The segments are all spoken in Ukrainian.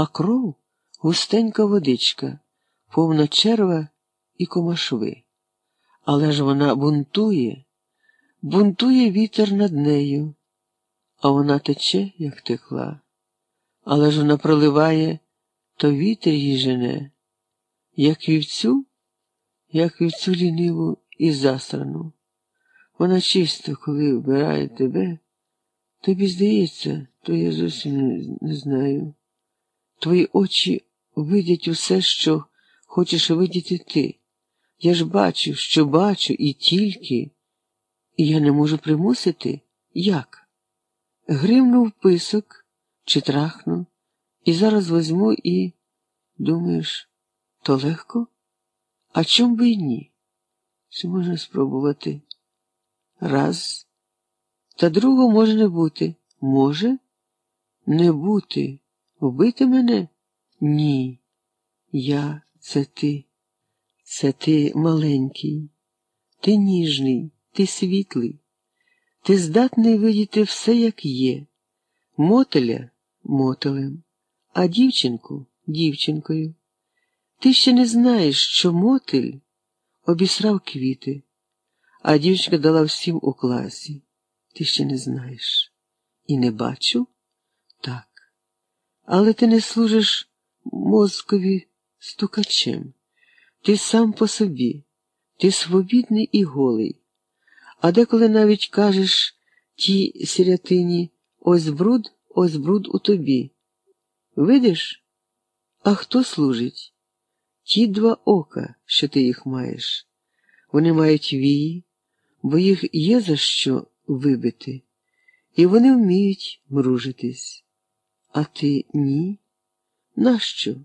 а кров густенька водичка, повна черва і комашви. Але ж вона бунтує, бунтує вітер над нею, а вона тече, як текла. Але ж вона проливає, то вітер її жене, як вівцю, як вівцю ліниву і засрану. Вона чисто, коли вбирає тебе, тобі здається, то я зовсім не, знаю. Твої очі видять усе, що хочеш видіти ти. Я ж бачу, що бачу і тільки, і я не можу примусити, як? Гримнув писок чи трахну, і зараз возьму і, думаєш, то легко? А чом би й ні? Чи можна спробувати? Раз. Та другого може не бути. Може? Не бути. Вбити мене? Ні. Я це ти. Це ти маленький, ти ніжний, ти світлий, ти здатний видіти все, як є, мотеля мотелем, а дівчинку дівчинкою. Ти ще не знаєш, що мотель обісрав квіти, а дівчинка дала всім у класі. Ти ще не знаєш. І не бачу? Так. Але ти не служиш мозкові стукачем. Ти сам по собі, ти свобідний і голий. А деколи навіть кажеш тій сірятині ось бруд, ось бруд у тобі. Видиш? А хто служить? Ті два ока, що ти їх маєш. Вони мають вії, бо їх є за що вибити, і вони вміють мружитись. А ти ні? Нащо?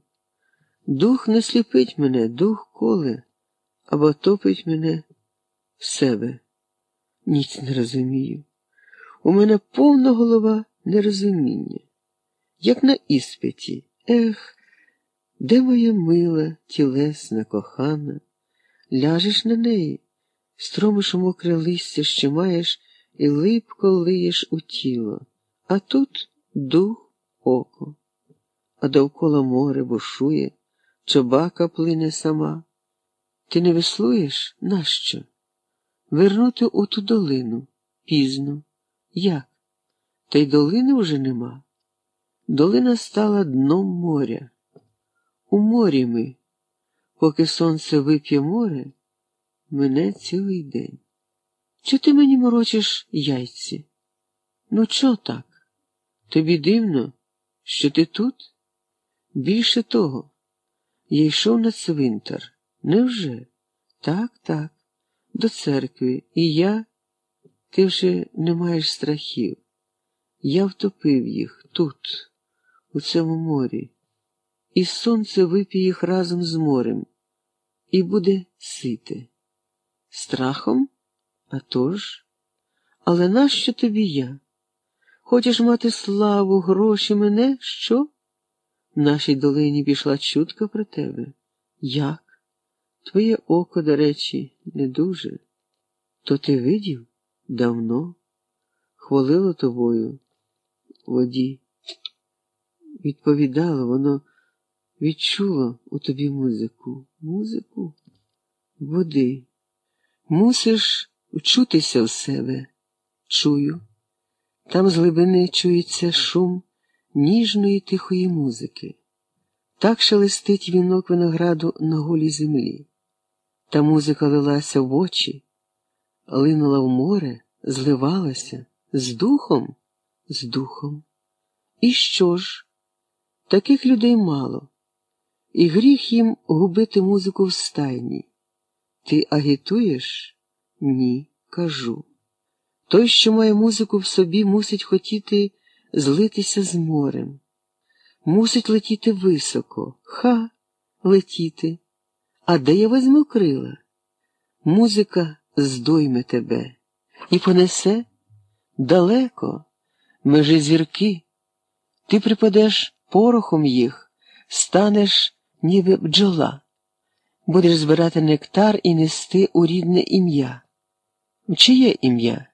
Дух не сліпить мене, дух коле або топить мене в себе. Ніц не розумію. У мене повна голова нерозуміння, як на іспиті. Ех, де моя мила, тілесна, кохана, ляжеш на неї, стромиш у мокре листя, що маєш, і липко лиєш у тіло, а тут дух, око, а довкола море бушує. Чобака плине сама. Ти не веслуєш? Нащо? Вернути у ту долину пізно. Як? Та й долини вже нема. Долина стала дном моря. У морі ми, поки сонце вип'є море, мене цілий день. Чи ти мені морочиш яйці? Ну, чо так? Тобі дивно, що ти тут? Більше того. Я йшов на цвинтар. Невже? Так, так, до церкви. І я, ти вже не маєш страхів. Я втопив їх тут, у цьому морі, і сонце вип'є їх разом з морем, і буде сите. Страхом? А тож? Але нащо тобі я? Хочеш мати славу, гроші мене? Що? В нашій долині пішла чутка про тебе. Як? Твоє око, до речі, не дуже. То ти видів давно, хвалило тобою воді. Відповідало, воно відчуло у тобі музику, музику води. Мусиш вчутися в себе. Чую. Там з глибини чується шум ніжної тихої музики. Так шелестить вінок винограду на голій землі. Та музика лилася в очі, линула в море, зливалася з духом, з духом. І що ж? Таких людей мало, і гріх їм губити музику в стайні. Ти агітуєш? Ні, кажу. Той, що має музику в собі, мусить хотіти злитися з морем. Мусить летіти високо, ха, летіти. А де я візьму крила? Музика здойме тебе і понесе далеко, межі зірки. Ти припадеш порохом їх, станеш, ніби бджола, будеш збирати нектар і нести у рідне ім'я. Чиє ім'я?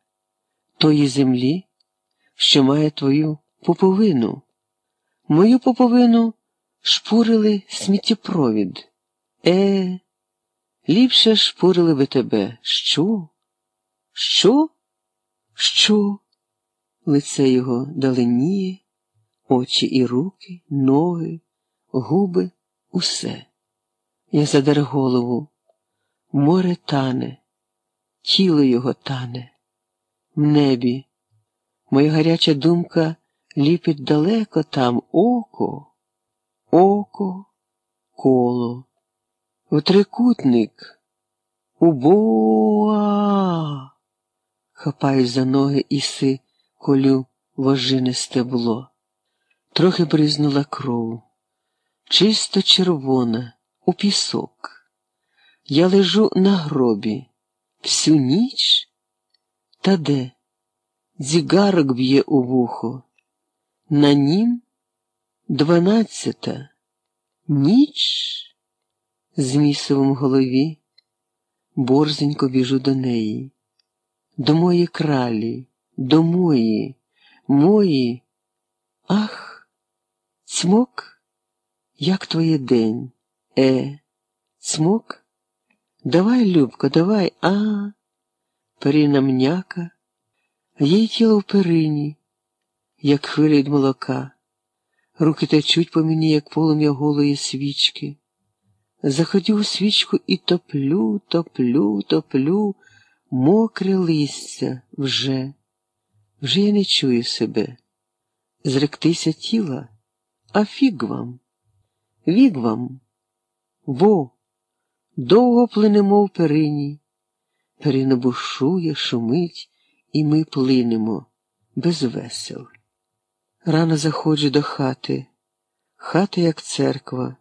Тої землі? що має твою поповину. Мою поповину шпурили сміттєпровід. Е, ліпше шпурили би тебе. Що? Що? Що? Лице його даленіє, очі і руки, ноги, губи, усе. Я задер голову. Море тане, тіло його тане, небі. Моя гаряча думка ліпить далеко там око, око, коло, в трикутник, убоа. Хапаюсь за ноги іси, колю вожине стебло. Трохи бризнула кров, чисто червона, у пісок. Я лежу на гробі всю ніч? Та де? Дзігарок б'є у вухо. На нім дванадцята ніч з місовом голові, борзенько біжу до неї, до мої кралі, до мої, мої. Ах, цмок, як твоє день, е, цмок? Давай, Любко, давай, а. Перина м'яка, їй тіло в перині, як хвиля від молока, руки течуть по мені, як полум'я голої свічки. Заходю у свічку і топлю, топлю, топлю, мокре листя вже, вже я не чую себе. Зректися тіла, а фіг вам, вік вам, во. Довго плинемо в перині, перина бушує, шумить, і ми плинемо без весел. Рано заходжу до хати, хата, як церква,